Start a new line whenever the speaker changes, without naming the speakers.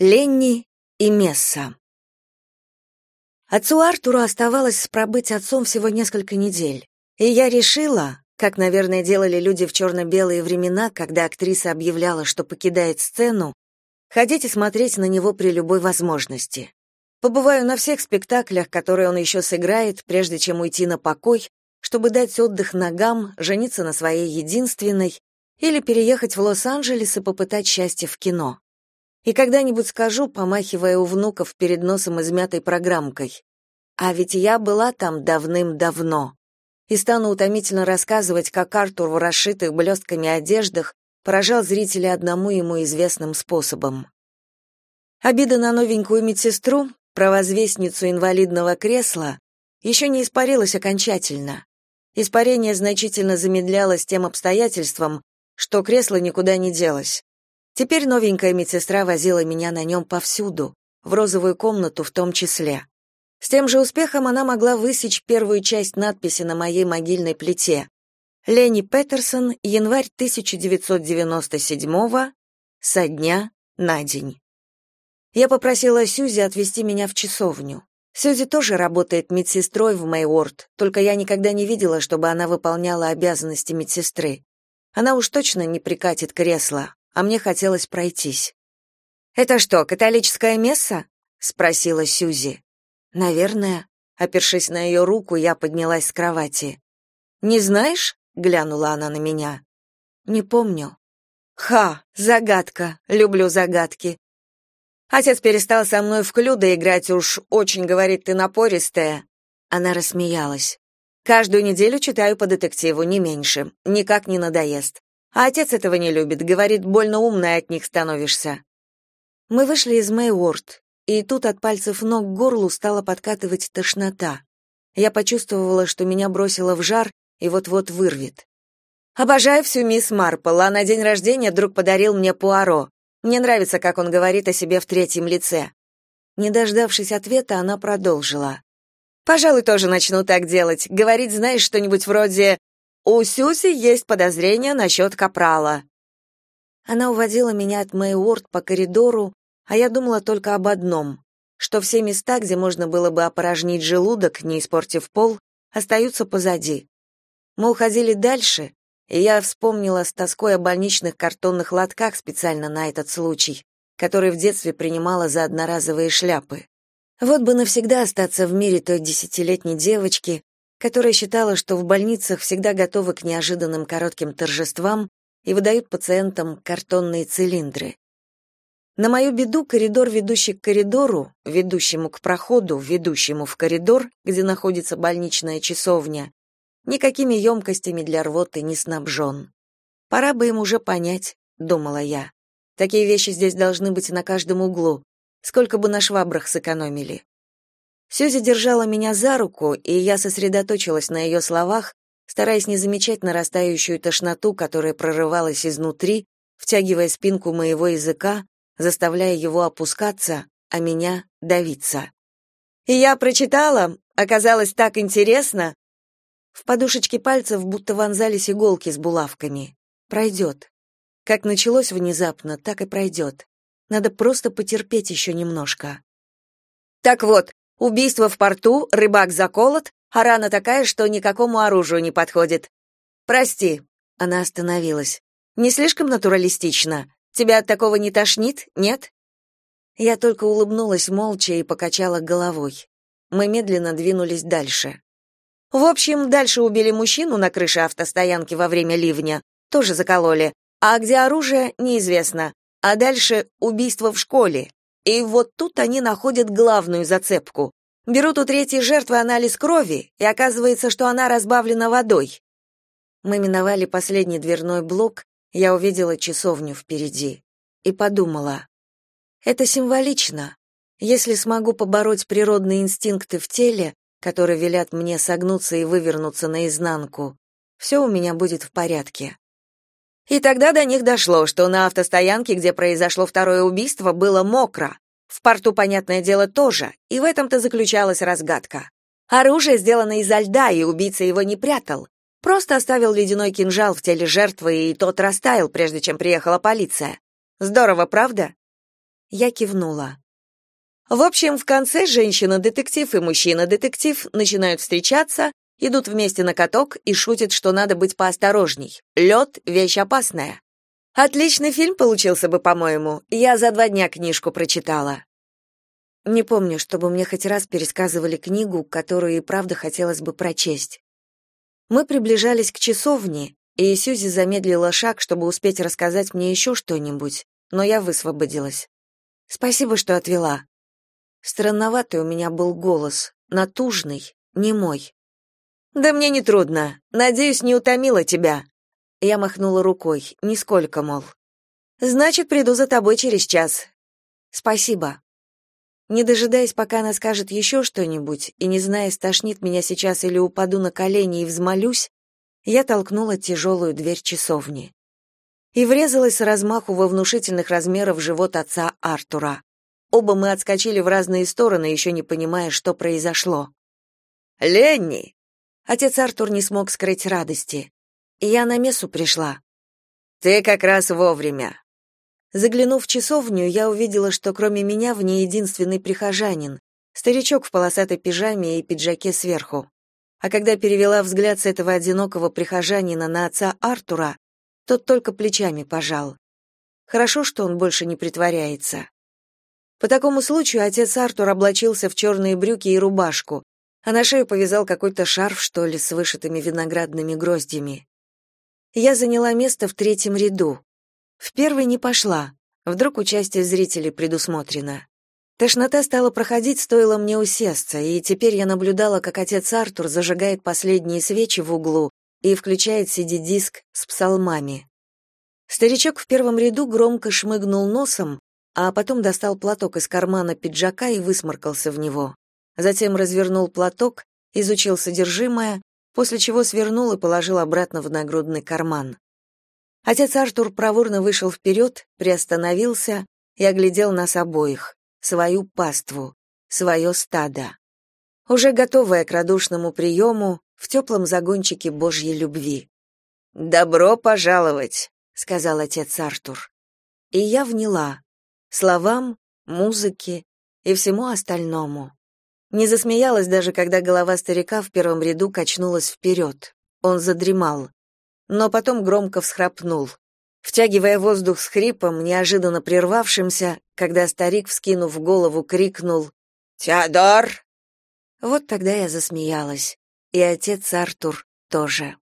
Ленни и Месса. Отцу Артуру оставалось пробыть отцом всего несколько недель, и я решила, как, наверное, делали люди в черно-белые времена, когда актриса объявляла, что покидает сцену, ходить и смотреть на него при любой возможности. Побываю на всех спектаклях, которые он еще сыграет, прежде чем уйти на покой, чтобы дать отдых ногам, жениться на своей единственной или переехать в Лос-Анджелес и попытать счастье в кино. И когда-нибудь скажу, помахивая у внуков перед носом измятой программкой. А ведь я была там давным-давно. И стану утомительно рассказывать, как Артур в расшитых блестками одеждах поражал зрителей одному ему известным способом. Обида на новенькую медсестру, провозвестницу инвалидного кресла, еще не испарилась окончательно. Испарение значительно замедлялось тем обстоятельством, что кресло никуда не делось. Теперь новенькая медсестра возила меня на нем повсюду, в розовую комнату в том числе. С тем же успехом она могла высечь первую часть надписи на моей могильной плите. Лени Петерсон, январь 1997 со дня на день. Я попросила Сьюзи отвезти меня в часовню. Сьюзи тоже работает медсестрой в Мэйворд, только я никогда не видела, чтобы она выполняла обязанности медсестры. Она уж точно не прикатит кресло, а мне хотелось пройтись. «Это что, католическое месса?» — спросила Сюзи. «Наверное». Опершись на ее руку, я поднялась с кровати. «Не знаешь?» — глянула она на меня. «Не помню». «Ха, загадка. Люблю загадки. Отец перестал со мной в клюда играть, уж очень, говорит, ты напористая». Она рассмеялась. «Каждую неделю читаю по детективу, не меньше. Никак не надоест. А отец этого не любит, говорит, больно умная от них становишься. Мы вышли из Мэйворд, и тут от пальцев ног к горлу стала подкатывать тошнота. Я почувствовала, что меня бросило в жар и вот-вот вырвет. Обожаю всю мисс Марпл, а на день рождения друг подарил мне пуаро. Мне нравится, как он говорит о себе в третьем лице. Не дождавшись ответа, она продолжила. Пожалуй, тоже начну так делать. Говорить, знаешь, что-нибудь вроде у Сюси есть подозрения насчет капрала. Она уводила меня от Мэйворд по коридору, а я думала только об одном, что все места, где можно было бы опорожнить желудок, не испортив пол, остаются позади. Мы уходили дальше, и я вспомнила с тоской о больничных картонных лотках специально на этот случай, который в детстве принимала за одноразовые шляпы. Вот бы навсегда остаться в мире той десятилетней девочки, которая считала, что в больницах всегда готовы к неожиданным коротким торжествам и выдают пациентам картонные цилиндры. На мою беду коридор, ведущий к коридору, ведущему к проходу, ведущему в коридор, где находится больничная часовня, никакими емкостями для рвоты не снабжен. Пора бы им уже понять, думала я. Такие вещи здесь должны быть на каждом углу. Сколько бы на швабрах сэкономили. Сюзи держала меня за руку, и я сосредоточилась на ее словах, стараясь не замечать нарастающую тошноту, которая прорывалась изнутри, втягивая спинку моего языка, заставляя его опускаться, а меня давиться. И я прочитала, оказалось так интересно. В подушечке пальцев будто вонзались иголки с булавками. Пройдет. Как началось внезапно, так и пройдет. Надо просто потерпеть еще немножко. Так вот, Убийство в порту, рыбак заколот, а рана такая, что никакому оружию не подходит. Прости. Она остановилась. Не слишком натуралистично. Тебя от такого не тошнит, нет? Я только улыбнулась молча и покачала головой. Мы медленно двинулись дальше. В общем, дальше убили мужчину на крыше автостоянки во время ливня, тоже закололи. А где оружие, неизвестно. А дальше убийство в школе. И вот тут они находят главную зацепку. Берут у третьей жертвы анализ крови, и оказывается, что она разбавлена водой. Мы миновали последний дверной блок, я увидела часовню впереди и подумала: это символично. Если смогу побороть природные инстинкты в теле, которые велят мне согнуться и вывернуться наизнанку, все у меня будет в порядке. И тогда до них дошло, что на автостоянке, где произошло второе убийство, было мокро. В порту, понятное дело, тоже, и в этом-то заключалась разгадка. Оружие сделано изо льда, и убийца его не прятал. Просто оставил ледяной кинжал в теле жертвы, и тот растаял, прежде чем приехала полиция. Здорово, правда? Я кивнула. В общем, в конце женщина-детектив и мужчина-детектив начинают встречаться, идут вместе на каток и шутят, что надо быть поосторожней. Лед — вещь опасная. Отличный фильм получился бы, по-моему. Я за два дня книжку прочитала. Не помню, чтобы мне хоть раз пересказывали книгу, которую и правда хотелось бы прочесть. Мы приближались к часовне, и Сьюзи замедлила шаг, чтобы успеть рассказать мне еще что-нибудь, но я высвободилась. Спасибо, что отвела. Странноватый у меня был голос, натужный, не мой. Да мне не трудно. Надеюсь, не утомила тебя. Я махнула рукой, нисколько, мол. Значит, приду за тобой через час. Спасибо. Не дожидаясь, пока она скажет еще что-нибудь, и не зная, стошнит меня сейчас или упаду на колени и взмолюсь, я толкнула тяжелую дверь часовни. И врезалась с размаху во внушительных размеров живот отца Артура. Оба мы отскочили в разные стороны, еще не понимая, что произошло. «Ленни!» Отец Артур не смог скрыть радости. «Я на мессу пришла». «Ты как раз вовремя». Заглянув в часовню, я увидела, что кроме меня в ней единственный прихожанин, старичок в полосатой пижаме и пиджаке сверху. А когда перевела взгляд с этого одинокого прихожанина на отца Артура, тот только плечами пожал. Хорошо, что он больше не притворяется. По такому случаю отец Артур облачился в черные брюки и рубашку, а на шею повязал какой-то шарф, что ли, с вышитыми виноградными гроздями. Я заняла место в третьем ряду. В первый не пошла. Вдруг участие зрителей предусмотрено. Тошнота стала проходить, стоило мне усесться, и теперь я наблюдала, как отец Артур зажигает последние свечи в углу и включает CD-диск с псалмами. Старичок в первом ряду громко шмыгнул носом, а потом достал платок из кармана пиджака и высморкался в него. Затем развернул платок, изучил содержимое, после чего свернул и положил обратно в нагрудный карман. Отец Артур проворно вышел вперед, приостановился и оглядел нас обоих, свою паству, свое стадо. Уже готовое к радушному приему в теплом загончике Божьей любви. «Добро пожаловать», — сказал отец Артур. И я вняла, словам, музыке и всему остальному. Не засмеялась даже, когда голова старика в первом ряду качнулась вперед. Он задремал. Но потом громко всхрапнул, втягивая воздух с хрипом, неожиданно прервавшимся, когда старик, вскинув голову, крикнул «Теодор!». Вот тогда я засмеялась, и отец Артур тоже.